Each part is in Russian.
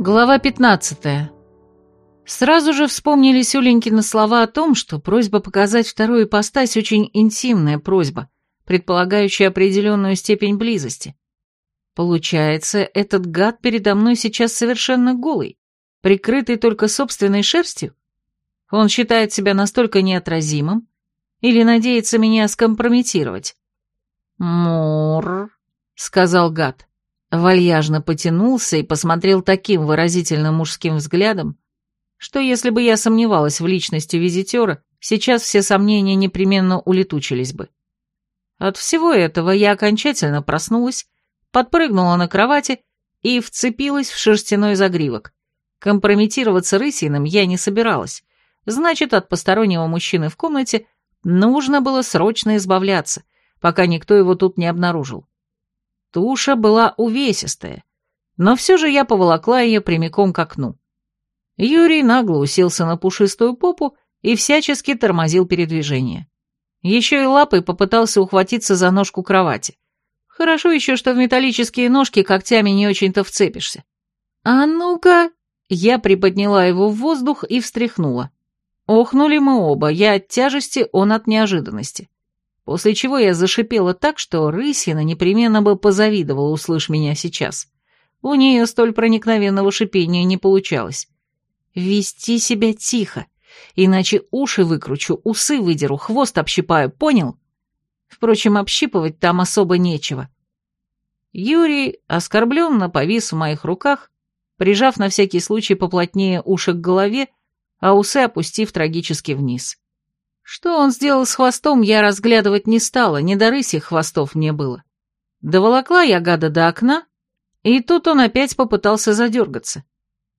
Глава 15. Сразу же вспомнились Уленькины слова о том, что просьба показать вторую ипостась очень интимная просьба, предполагающая определенную степень близости. Получается, этот гад передо мной сейчас совершенно голый, прикрытый только собственной шерстью? Он считает себя настолько неотразимым или надеется меня скомпрометировать? «Мур», — сказал гад вальяжно потянулся и посмотрел таким выразительным мужским взглядом, что если бы я сомневалась в личности визитера, сейчас все сомнения непременно улетучились бы. От всего этого я окончательно проснулась, подпрыгнула на кровати и вцепилась в шерстяной загривок. Компрометироваться рысиным я не собиралась, значит, от постороннего мужчины в комнате нужно было срочно избавляться, пока никто его тут не обнаружил. Туша была увесистая, но все же я поволокла ее прямиком к окну. Юрий нагло уселся на пушистую попу и всячески тормозил передвижение. Еще и лапой попытался ухватиться за ножку кровати. Хорошо еще, что в металлические ножки когтями не очень-то вцепишься. «А ну-ка!» Я приподняла его в воздух и встряхнула. Охнули мы оба, я от тяжести, он от неожиданности после чего я зашипела так, что Рысина непременно бы позавидовала, услышь меня сейчас. У нее столь проникновенного шипения не получалось. Вести себя тихо, иначе уши выкручу, усы выдеру, хвост общипаю, понял? Впрочем, общипывать там особо нечего. Юрий оскорбленно повис в моих руках, прижав на всякий случай поплотнее уши к голове, а усы опустив трагически вниз. Что он сделал с хвостом, я разглядывать не стала, не до рысих хвостов мне было. Доволокла я гада до окна, и тут он опять попытался задергаться.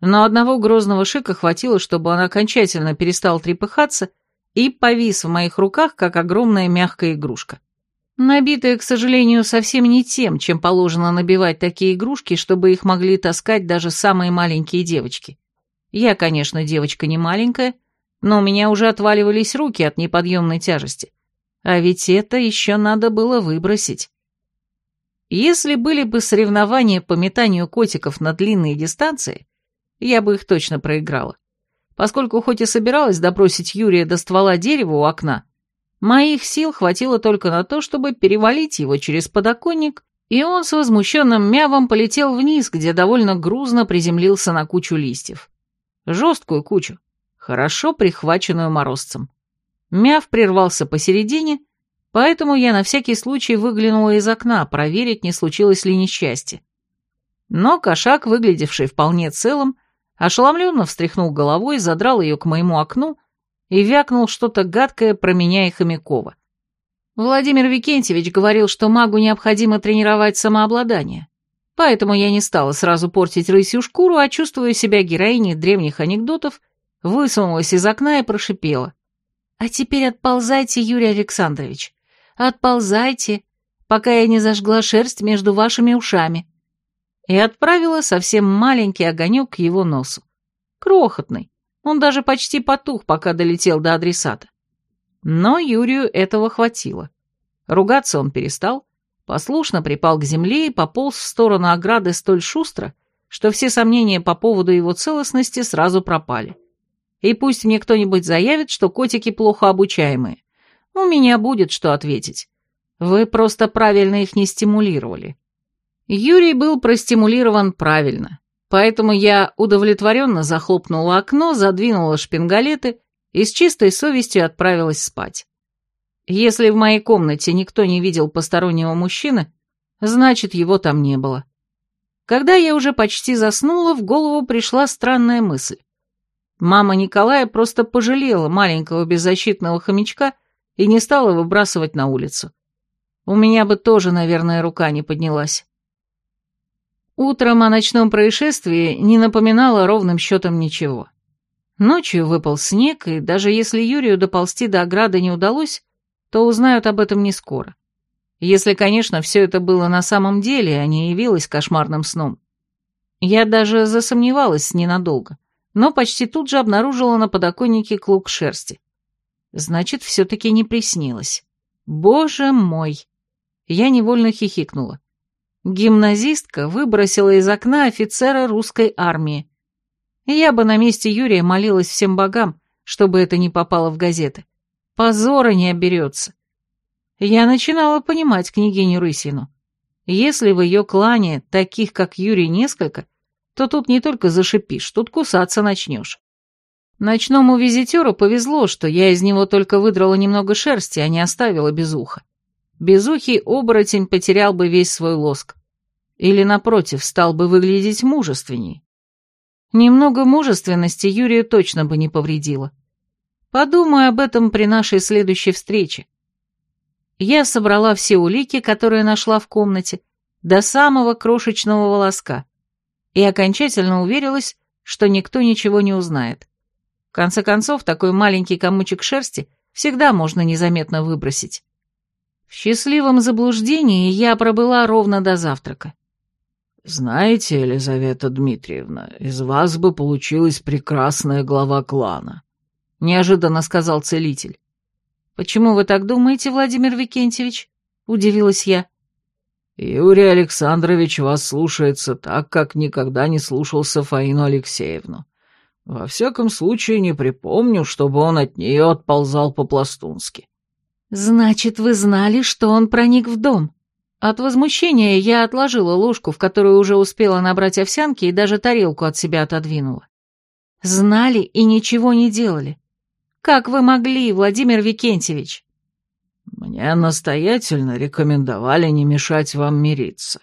Но одного грозного шика хватило, чтобы он окончательно перестал трепыхаться и повис в моих руках, как огромная мягкая игрушка. Набитая, к сожалению, совсем не тем, чем положено набивать такие игрушки, чтобы их могли таскать даже самые маленькие девочки. Я, конечно, девочка не маленькая, но у меня уже отваливались руки от неподъемной тяжести. А ведь это еще надо было выбросить. Если были бы соревнования по метанию котиков на длинные дистанции, я бы их точно проиграла. Поскольку хоть и собиралась добросить Юрия до ствола дерева у окна, моих сил хватило только на то, чтобы перевалить его через подоконник, и он с возмущенным мявом полетел вниз, где довольно грузно приземлился на кучу листьев. Жесткую кучу хорошо прихваченную морозцем. Мяв прервался посередине, поэтому я на всякий случай выглянула из окна, проверить, не случилось ли несчастье. Но кошак, выглядевший вполне целым, ошеломленно встряхнул головой, задрал ее к моему окну и вякнул что-то гадкое про меня и Хомякова. Владимир Викентьевич говорил, что магу необходимо тренировать самообладание. Поэтому я не стала сразу портить рысью шкуру, а чувствуя себя героиней древних анекдотов, высунулась из окна и прошипела. «А теперь отползайте, Юрий Александрович, отползайте, пока я не зажгла шерсть между вашими ушами». И отправила совсем маленький огонек к его носу. Крохотный, он даже почти потух, пока долетел до адресата. Но Юрию этого хватило. Ругаться он перестал, послушно припал к земле и пополз в сторону ограды столь шустро, что все сомнения по поводу его целостности сразу пропали. И пусть мне кто-нибудь заявит, что котики плохо обучаемые. У меня будет что ответить. Вы просто правильно их не стимулировали. Юрий был простимулирован правильно, поэтому я удовлетворенно захлопнула окно, задвинула шпингалеты и с чистой совестью отправилась спать. Если в моей комнате никто не видел постороннего мужчины, значит, его там не было. Когда я уже почти заснула, в голову пришла странная мысль. Мама Николая просто пожалела маленького беззащитного хомячка и не стала выбрасывать на улицу. У меня бы тоже, наверное, рука не поднялась. Утром о ночном происшествии не напоминало ровным счетом ничего. Ночью выпал снег, и даже если Юрию доползти до ограды не удалось, то узнают об этом не скоро. Если, конечно, все это было на самом деле, а не явилось кошмарным сном. Я даже засомневалась ненадолго но почти тут же обнаружила на подоконнике клок шерсти. Значит, все-таки не приснилось. Боже мой! Я невольно хихикнула. Гимназистка выбросила из окна офицера русской армии. Я бы на месте Юрия молилась всем богам, чтобы это не попало в газеты. Позора не оберется. Я начинала понимать княгиню Рысину. Если в ее клане таких, как Юрий, несколько, то тут не только зашипишь, тут кусаться начнешь. Ночному визитеру повезло, что я из него только выдрала немного шерсти, а не оставила без уха. Безухий оборотень потерял бы весь свой лоск. Или, напротив, стал бы выглядеть мужественней. Немного мужественности Юрию точно бы не повредило. Подумаю об этом при нашей следующей встрече. Я собрала все улики, которые нашла в комнате, до самого крошечного волоска, и окончательно уверилась, что никто ничего не узнает. В конце концов, такой маленький комочек шерсти всегда можно незаметно выбросить. В счастливом заблуждении я пробыла ровно до завтрака. «Знаете, Елизавета Дмитриевна, из вас бы получилась прекрасная глава клана», — неожиданно сказал целитель. «Почему вы так думаете, Владимир Викентьевич?» — удивилась я. «Юрий Александрович вас слушается так, как никогда не слушался Фаину Алексеевну. Во всяком случае, не припомню, чтобы он от нее отползал по-пластунски». «Значит, вы знали, что он проник в дом?» От возмущения я отложила ложку, в которую уже успела набрать овсянки, и даже тарелку от себя отодвинула. Знали и ничего не делали. Как вы могли, Владимир Викентьевич? Мне настоятельно рекомендовали не мешать вам мириться.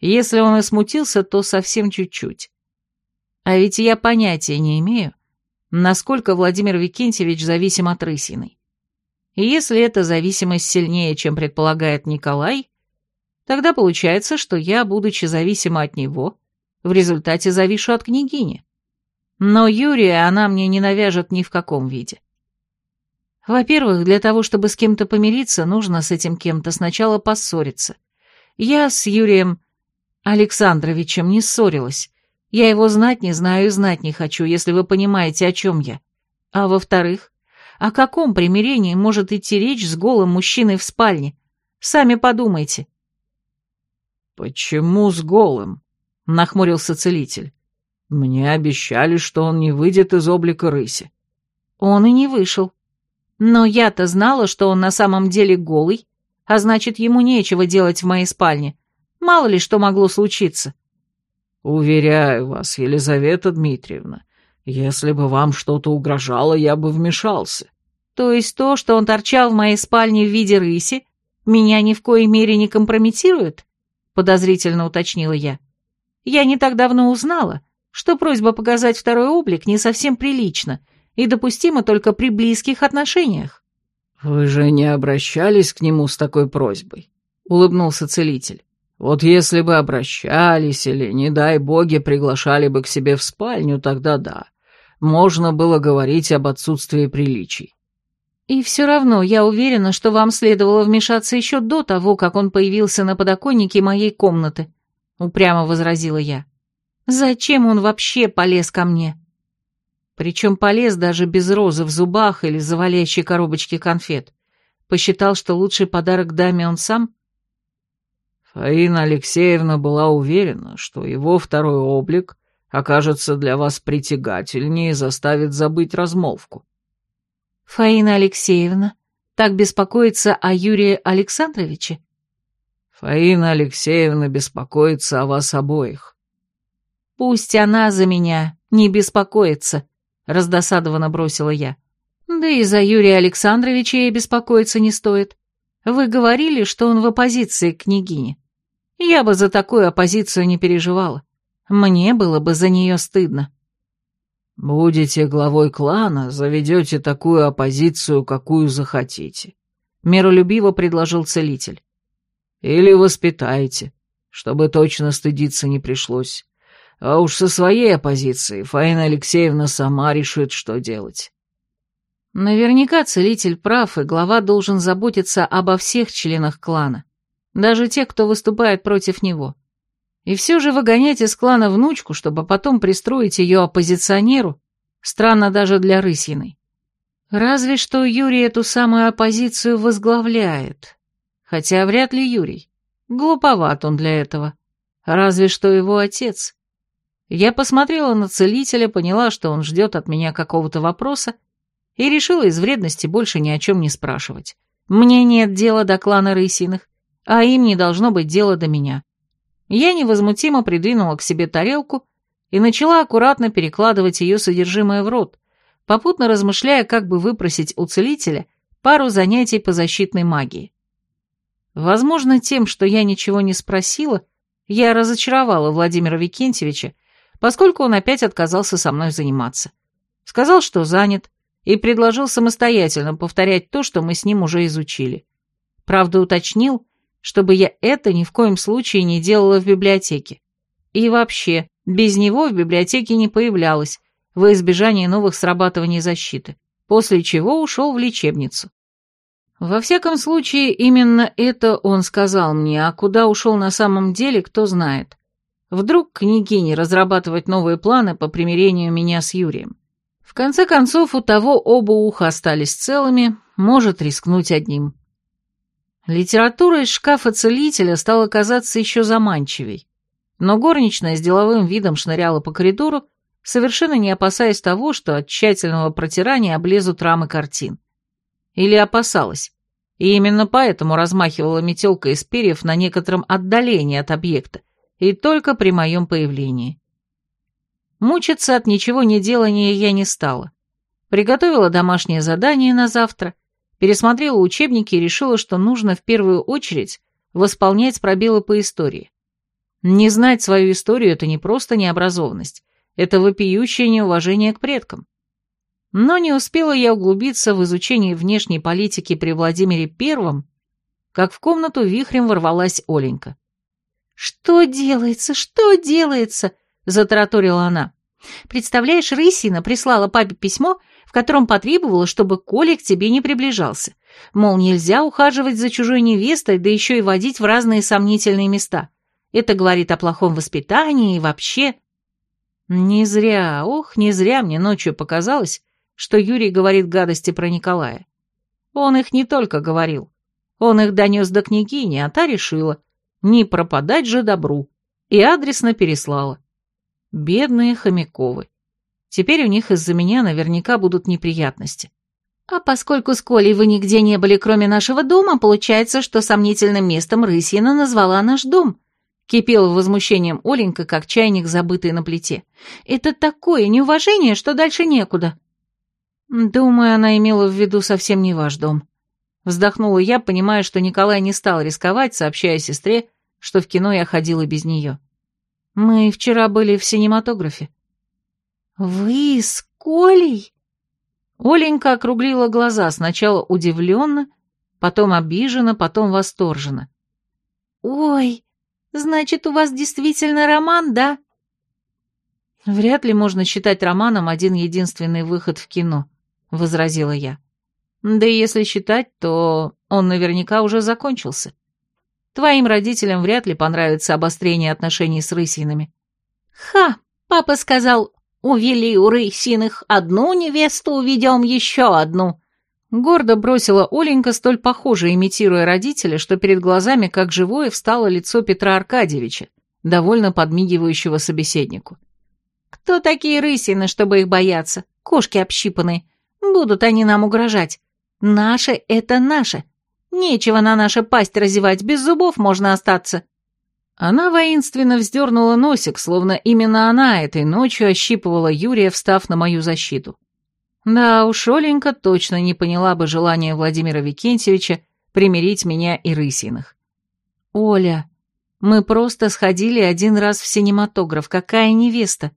Если он и смутился, то совсем чуть-чуть. А ведь я понятия не имею, насколько Владимир Викентьевич зависим от Рысиной. И если эта зависимость сильнее, чем предполагает Николай, Тогда получается, что я, будучи зависима от него, в результате завишу от княгини. Но Юрия она мне не навяжет ни в каком виде. Во-первых, для того, чтобы с кем-то помириться, нужно с этим кем-то сначала поссориться. Я с Юрием Александровичем не ссорилась. Я его знать не знаю и знать не хочу, если вы понимаете, о чем я. А во-вторых, о каком примирении может идти речь с голым мужчиной в спальне? Сами подумайте. «Почему с голым?» — нахмурился целитель. «Мне обещали, что он не выйдет из облика рыси». «Он и не вышел. Но я-то знала, что он на самом деле голый, а значит, ему нечего делать в моей спальне. Мало ли что могло случиться». «Уверяю вас, Елизавета Дмитриевна, если бы вам что-то угрожало, я бы вмешался». «То есть то, что он торчал в моей спальне в виде рыси, меня ни в коей мере не компрометирует?» подозрительно уточнила я. Я не так давно узнала, что просьба показать второй облик не совсем прилична и допустима только при близких отношениях. «Вы же не обращались к нему с такой просьбой?» — улыбнулся целитель. «Вот если бы обращались или, не дай боги, приглашали бы к себе в спальню, тогда да, можно было говорить об отсутствии приличий. И все равно я уверена, что вам следовало вмешаться еще до того, как он появился на подоконнике моей комнаты, упрямо возразила я. Зачем он вообще полез ко мне? Причем полез даже без розы в зубах или завалящей коробочки конфет. Посчитал, что лучший подарок даме он сам? Фаина Алексеевна была уверена, что его второй облик окажется для вас притягательнее и заставит забыть размолвку. Фаина Алексеевна так беспокоится о Юрии Александровиче? Фаина Алексеевна беспокоится о вас обоих. Пусть она за меня не беспокоится, раздосадованно бросила я. Да и за Юрия Александровича ей беспокоиться не стоит. Вы говорили, что он в оппозиции к княгине. Я бы за такую оппозицию не переживала. Мне было бы за нее стыдно. «Будете главой клана, заведете такую оппозицию, какую захотите», — миролюбиво предложил целитель. «Или воспитайте, чтобы точно стыдиться не пришлось. А уж со своей оппозицией Фаина Алексеевна сама решит, что делать». Наверняка целитель прав, и глава должен заботиться обо всех членах клана, даже тех, кто выступает против него. И все же выгонять из клана внучку, чтобы потом пристроить ее оппозиционеру, странно даже для Рысиной. Разве что Юрий эту самую оппозицию возглавляет. Хотя вряд ли Юрий. Глуповат он для этого. Разве что его отец. Я посмотрела на целителя, поняла, что он ждет от меня какого-то вопроса, и решила из вредности больше ни о чем не спрашивать. Мне нет дела до клана Рысиных, а им не должно быть дела до меня. Я невозмутимо придвинула к себе тарелку и начала аккуратно перекладывать ее содержимое в рот, попутно размышляя, как бы выпросить у целителя пару занятий по защитной магии. Возможно, тем, что я ничего не спросила, я разочаровала Владимира Викентьевича, поскольку он опять отказался со мной заниматься. Сказал, что занят, и предложил самостоятельно повторять то, что мы с ним уже изучили. Правда, уточнил, чтобы я это ни в коем случае не делала в библиотеке. И вообще, без него в библиотеке не появлялась, во избежание новых срабатываний защиты, после чего ушел в лечебницу. Во всяком случае, именно это он сказал мне, а куда ушел на самом деле, кто знает. Вдруг княгине разрабатывать новые планы по примирению меня с Юрием. В конце концов, у того оба уха остались целыми, может рискнуть одним. Литература из шкафа целителя стала казаться еще заманчивей, но горничная с деловым видом шныряла по коридору, совершенно не опасаясь того, что от тщательного протирания облезут рамы картин. Или опасалась, и именно поэтому размахивала метелкой из перьев на некотором отдалении от объекта, и только при моем появлении. Мучиться от ничего не делания я не стала. Приготовила домашнее задание на завтра, пересмотрела учебники и решила, что нужно в первую очередь восполнять пробелы по истории. Не знать свою историю – это не просто необразованность, это вопиющее неуважение к предкам. Но не успела я углубиться в изучение внешней политики при Владимире Первом, как в комнату вихрем ворвалась Оленька. «Что делается? Что делается?» — затараторила она. «Представляешь, Рысина прислала папе письмо, в котором потребовала, чтобы Коля к тебе не приближался. Мол, нельзя ухаживать за чужой невестой, да еще и водить в разные сомнительные места. Это говорит о плохом воспитании и вообще...» Не зря, ох, не зря мне ночью показалось, что Юрий говорит гадости про Николая. Он их не только говорил. Он их донес до княгини, а та решила, не пропадать же добру, и адресно переслала. Бедные Хомяковы. Теперь у них из-за меня наверняка будут неприятности. А поскольку с Колей вы нигде не были, кроме нашего дома, получается, что сомнительным местом Рысьина назвала наш дом, Кипела возмущением Оленька, как чайник, забытый на плите. «Это такое неуважение, что дальше некуда». Думаю, она имела в виду совсем не ваш дом. Вздохнула я, понимая, что Николай не стал рисковать, сообщая сестре, что в кино я ходила без нее. Мы вчера были в синематографе. «Вы с Колей?» Оленька округлила глаза, сначала удивленно, потом обиженно, потом восторженно. «Ой, Значит, у вас действительно роман, да? Вряд ли можно считать романом один единственный выход в кино, возразила я. Да и если считать, то он наверняка уже закончился. Твоим родителям вряд ли понравится обострение отношений с рысинами. Ха, папа сказал, увели у рысиных одну невесту, уведем еще одну. Гордо бросила Оленька, столь похоже имитируя родителя, что перед глазами, как живое, встало лицо Петра Аркадьевича, довольно подмигивающего собеседнику. «Кто такие рысины, чтобы их бояться? Кошки общипанные. Будут они нам угрожать. Наше — это наше. Нечего на наша пасть разевать, без зубов можно остаться». Она воинственно вздернула носик, словно именно она этой ночью ощипывала Юрия, встав на мою защиту. Да уж, Оленька точно не поняла бы желания Владимира Викентьевича примирить меня и Рысиных. «Оля, мы просто сходили один раз в синематограф, какая невеста?»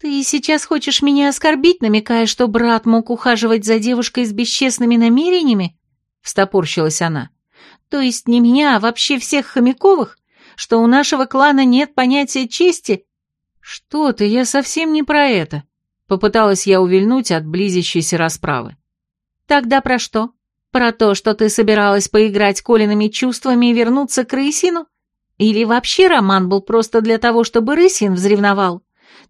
«Ты сейчас хочешь меня оскорбить, намекая, что брат мог ухаживать за девушкой с бесчестными намерениями?» — встопорщилась она. «То есть не меня, а вообще всех Хомяковых? Что у нашего клана нет понятия чести?» «Что ты, я совсем не про это. Попыталась я увильнуть от близящейся расправы. «Тогда про что? Про то, что ты собиралась поиграть Колиными чувствами и вернуться к Рысину? Или вообще роман был просто для того, чтобы Рысин взревновал?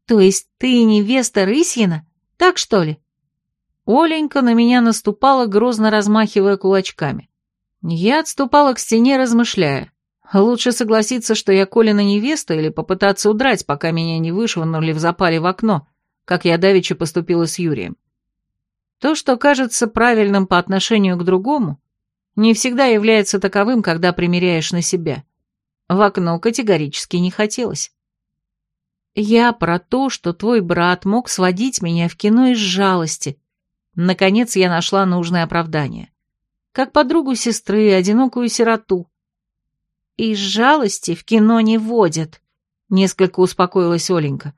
То есть ты невеста Рысина? Так что ли?» Оленька на меня наступала, грозно размахивая кулачками. Я отступала к стене, размышляя. Лучше согласиться, что я Колина невеста, или попытаться удрать, пока меня не вышвырнули в запале в окно, как я давеча поступила с Юрием. То, что кажется правильным по отношению к другому, не всегда является таковым, когда примеряешь на себя. В окно категорически не хотелось. Я про то, что твой брат мог сводить меня в кино из жалости. Наконец я нашла нужное оправдание. Как подругу сестры, одинокую сироту. Из жалости в кино не водят, несколько успокоилась Оленька.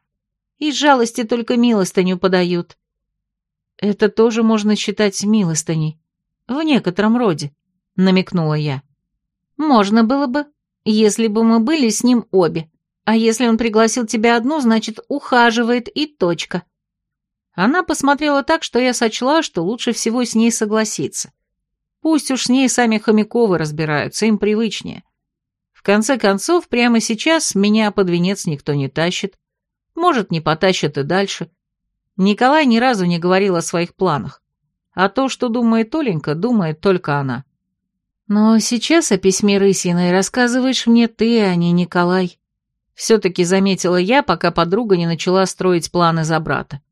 Из жалости только милостыню подают. Это тоже можно считать милостыней. В некотором роде, намекнула я. Можно было бы, если бы мы были с ним обе. А если он пригласил тебя одну, значит, ухаживает и точка. Она посмотрела так, что я сочла, что лучше всего с ней согласиться. Пусть уж с ней сами Хомяковы разбираются, им привычнее. В конце концов, прямо сейчас меня под венец никто не тащит. Может, не потащит и дальше. Николай ни разу не говорил о своих планах. А то, что думает Оленька, думает только она. Но сейчас о письме Рысиной рассказываешь мне ты, а не Николай. Все-таки заметила я, пока подруга не начала строить планы за брата.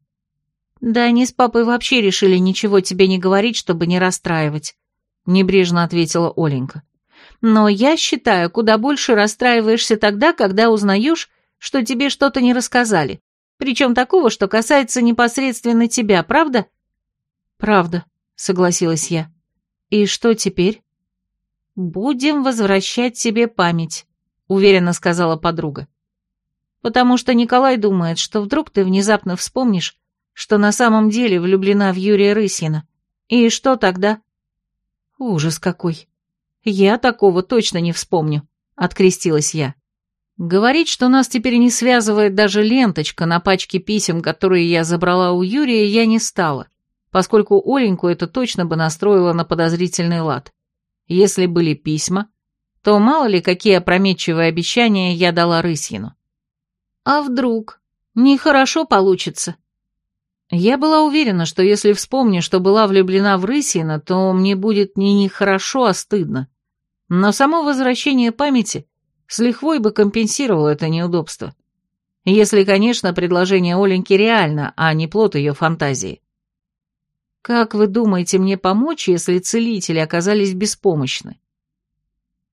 Да они с папой вообще решили ничего тебе не говорить, чтобы не расстраивать, небрежно ответила Оленька. Но я считаю, куда больше расстраиваешься тогда, когда узнаешь, что тебе что-то не рассказали. Причем такого, что касается непосредственно тебя, правда? Правда, согласилась я. И что теперь? Будем возвращать себе память, уверенно сказала подруга. Потому что Николай думает, что вдруг ты внезапно вспомнишь, что на самом деле влюблена в Юрия Рысина. И что тогда? Ужас какой. Я такого точно не вспомню, открестилась я. Говорить, что нас теперь не связывает даже ленточка на пачке писем, которые я забрала у Юрия, я не стала, поскольку Оленьку это точно бы настроило на подозрительный лад. Если были письма, то мало ли какие опрометчивые обещания я дала Рысьину. А вдруг? Нехорошо получится. Я была уверена, что если вспомню, что была влюблена в Рысина, то мне будет не нехорошо, а стыдно. Но само возвращение памяти с лихвой бы компенсировал это неудобство. Если, конечно, предложение Оленьки реально, а не плод ее фантазии. Как вы думаете мне помочь, если целители оказались беспомощны?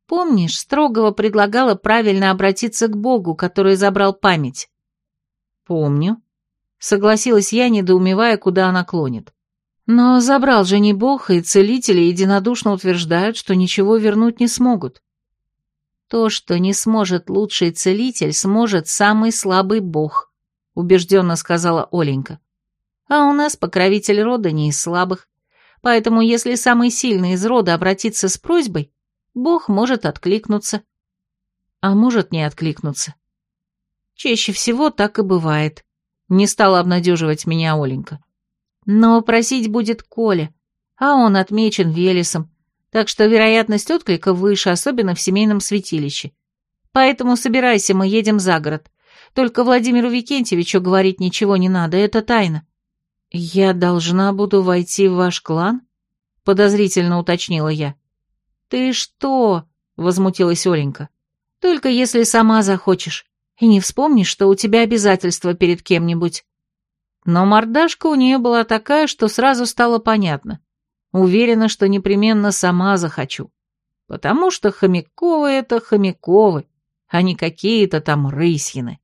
Помнишь, Строгова предлагала правильно обратиться к Богу, который забрал память? Помню. Согласилась я, недоумевая, куда она клонит. Но забрал же не Бог, и целители единодушно утверждают, что ничего вернуть не смогут. То, что не сможет лучший целитель, сможет самый слабый бог, убежденно сказала Оленька. А у нас покровитель рода не из слабых. Поэтому если самый сильный из рода обратится с просьбой, бог может откликнуться. А может не откликнуться. Чаще всего так и бывает. Не стала обнадеживать меня Оленька. Но просить будет Коля, а он отмечен Велесом, так что вероятность отклика выше, особенно в семейном святилище. Поэтому собирайся, мы едем за город. Только Владимиру Викентьевичу говорить ничего не надо, это тайна». «Я должна буду войти в ваш клан?» — подозрительно уточнила я. «Ты что?» — возмутилась Оленька. «Только если сама захочешь, и не вспомнишь, что у тебя обязательства перед кем-нибудь». Но мордашка у нее была такая, что сразу стало понятно. Уверена, что непременно сама захочу. Потому что Хомяковы — это Хомяковы, а не какие-то там рысьины.